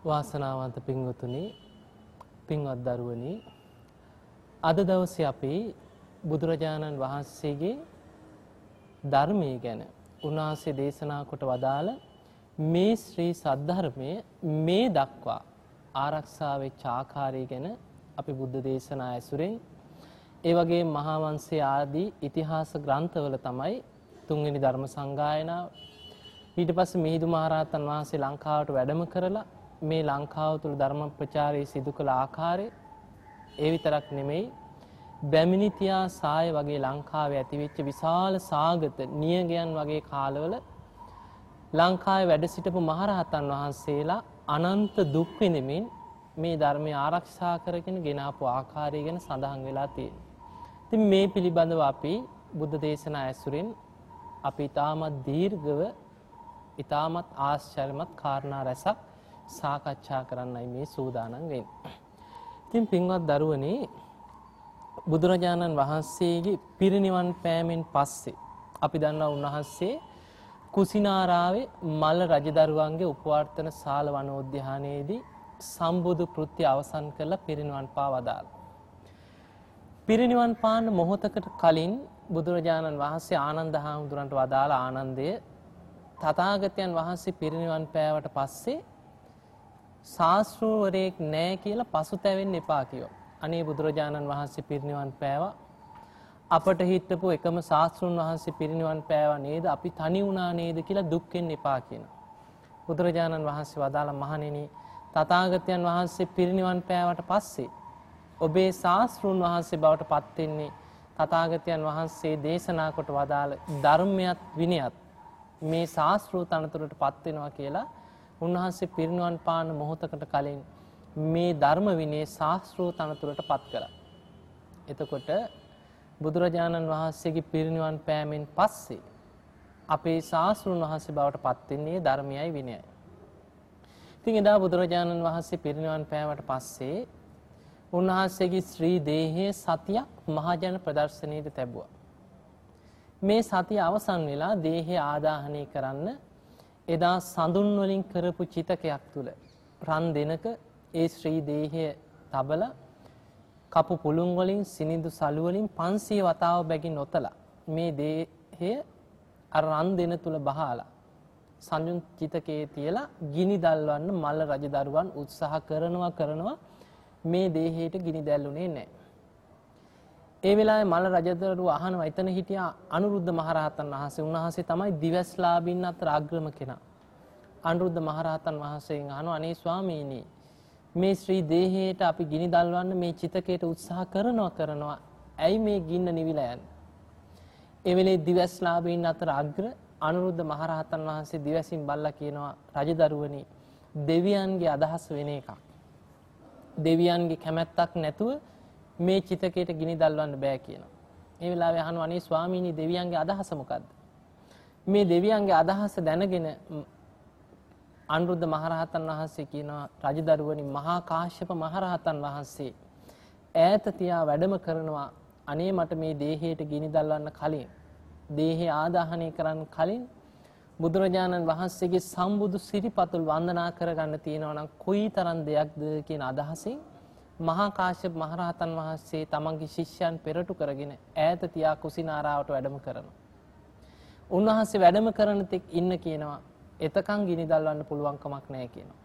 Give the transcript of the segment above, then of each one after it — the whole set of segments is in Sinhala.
වාසනාවන්ත පින්වතුනි පින්වත් දරුවනි අද දවසේ අපි බුදුරජාණන් වහන්සේගේ ධර්මයේ ගැන උන්වහන්සේ දේශනා කොට වදාළ මේ ශ්‍රී සද්ධර්මය මේ දක්වා ආරක්ෂා වෙච්ච ආකාරය ගැන අපි බුද්ධ දේශනා ඇසුරෙන් ඒ වගේ මහා වංශයේ ආදී ඉතිහාස ග්‍රන්ථවල තමයි තුන්වෙනි ධර්ම සංගායනාව ඊට පස්සේ මිහිඳු මහරහතන් වහන්සේ ලංකාවට වැඩම කරලා මේ ලංකාව තුළ ධර්ම ප්‍රචාරය සිදු කළ ආකාරය ඒ විතරක් නෙමෙයි බැමිණිතියා සාය වගේ ලංකාවේ ඇතිවෙච්ච විශාල සාගත නියගයන් වගේ කාලවල ලංකාවේ වැඩ සිටපු මහරහතන් වහන්සේලා අනන්ත දුක් විඳමින් මේ ධර්මය ආරක්ෂා කරගෙන ගෙනාපු ආකාරය ගැන සඳහන් වෙලා තියෙනවා. ඉතින් මේ පිළිබඳව අපි බුද්ධ දේශනා ඇසුරින් අපි ඊටමත් දීර්ඝව ඊටමත් ආශ්චර්යමත් කාරණා රැසක් සාකච්ඡා කරන්නයි මේ සූදානම් වෙන්නේ. ඉතින් පින්වත් දරුවනේ බුදුරජාණන් වහන්සේගේ පිරිනිවන් පෑමෙන් පස්සේ අපි දන්නවා උන්වහන්සේ කුසිනාරාවේ මල්ල රජදරුවන්ගේ උපවර්තන ශාල වනෝද්‍යානයේදී සම්බුදු කෘත්‍ය අවසන් කරලා පිරිනිවන් පා වදාළා. පිරිනිවන් පාන්න මොහොතකට කලින් බුදුරජාණන් වහන්සේ ආනන්ද හාමුදුරන්ට වදාළ ආනන්දය තථාගතයන් වහන්සේ පිරිනිවන් පෑවට පස්සේ ශාස්ත්‍රූවරයෙක් නෑ කියලා පසුතැවෙන්න එපා කියෝ. අනේ බුදුරජාණන් වහන්සේ පිරිනිවන් පෑවා අපට හිටපු එකම ශාස්තෘන් වහන්සේ පිරිනිවන් පෑවා නේද අපි තනි වුණා නේද කියලා දුක්ෙන් එපා කියන. බුදුරජාණන් වහන්සේ වදාළ මහණෙනි තථාගතයන් වහන්සේ පිරිනිවන් පෑවට පස්සේ ඔබේ ශාස්තෘන් වහන්සේ බවට පත්වෙන්නේ තථාගතයන් වහන්සේ දේශනා කොට වදාළ ධර්මයත් විනයත් මේ ශාස්ත්‍රූ තනතුරට පත්වෙනවා කියලා උන්වහන්සේ පිරිනිවන් පාන මොහොතකට කලින් මේ ධර්ම විනය ශාස්ත්‍රූ තනතුරට පත් කළා. එතකොට බුදුරජාණන් වහන්සේගේ පිරිනිවන් පෑමෙන් පස්සේ අපේ ශාස්ත්‍රූන් වහන්සේ බවට පත්වෙන්නේ ධර්මයයි විනයයි. ඉතින් එදා බුදුරජාණන් වහන්සේ පිරිනිවන් පෑවට පස්සේ උන්වහන්සේගේ ශ්‍රී දේහයේ සතියක් මහජන ප්‍රදර්ශනයට තැබුවා. මේ සතිය අවසන් වෙලා දේහය ආදාහනය කරන්න එදා සඳුන් වලින් කරපු චිතකයක් තුල රන් දෙනක ඒ ශ්‍රී දේහය තබල කපු පුළුන් වලින් සිනිඳු සලු වලින් 500 වතාව බැගින් ඔතලා මේ දේහය අර රන් දෙන තුල බහලා සංයුන් චිතකයේ තියලා ගිනි දල්වන්න මල්ල රජදරුවන් උත්සාහ කරනවා කරනවා මේ දේහයට ගිනි දැල්ුනේ නැහැ. ඒ වෙලාවේ මල්ල රජදරුව අහනවා එතන හිටියා අනුරුද්ධ මහරහතන් වහන්සේ. උන්වහන්සේ තමයි දිවස්ලාභින් අතර අග්‍රම කෙනා. අනුරුද්ධ මහරහතන් වහන්සේගෙන් අහනවා අනේ ස්වාමීනි මේ ශ්‍රී දේහයට අපි ගිනි දල්වන්න මේ චිතකයට උත්සාහ කරනවා කරනවා. ඇයි මේ ගින්න නිවිලා යන්නේ? ඒ වෙලේ දිවස්ලාභීන් අතර අග්‍ර අනුරුද්ධ මහරහතන් වහන්සේ දිවසින් බල්ලා කියනවා රජදරුවනි දෙවියන්ගේ අදහස් වෙන එකක්. දෙවියන්ගේ කැමැත්තක් නැතුව මේ චිතකයට ගිනි දල්වන්න බෑ කියනවා. ඒ වෙලාවේ අහනවා අනේ ස්වාමීනි දෙවියන්ගේ අදහස මොකද්ද? මේ දෙවියන්ගේ අදහස දැනගෙන අනුරුද්ධ මහරහතන් වහන්සේ කියනවා රජදරුවනි මහා කාශ්‍යප මහරහතන් වහන්සේ ඈත තියා වැඩම කරනවා අනේ මට මේ දේහයට ගිනි දල්වන්න කලින් දේහය ආදාහනය කරන්න කලින් බුදුරජාණන් වහන්සේගේ සම්බුදු සිරිපතුල් වන්දනා කරගන්න තියෙනවා නම් කොයි තරම් දෙයක්ද කියන අදහසින් මහා කාශ්‍යප මහරහතන් වහන්සේ තමන්ගේ ශිෂ්‍යයන් පෙරටු කරගෙන ඈත තියා කුසිනාරාවට වැඩම කරනවා. උන්වහන්සේ වැඩම කරන තෙක් ඉන්න කියනවා එතකන් ගිනි දල්වන්න පුළුවන් කමක් නැහැ කියනවා.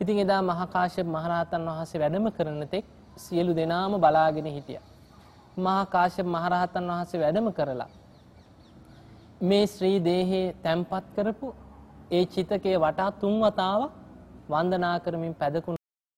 ඉතින් එදා මහා කාශ්‍යප මහරහතන් වහන්සේ වැඩම කරන තෙක් සියලු දෙනාම බලාගෙන හිටියා. මහා කාශ්‍යප මහරහතන් වහන්සේ වැඩම කරලා මේ ශ්‍රී දේහයේ තැම්පත් කරපු ඒ චිතකයේ වටා තුන් වතාවක් වන්දනා කරමින් පැදකුණු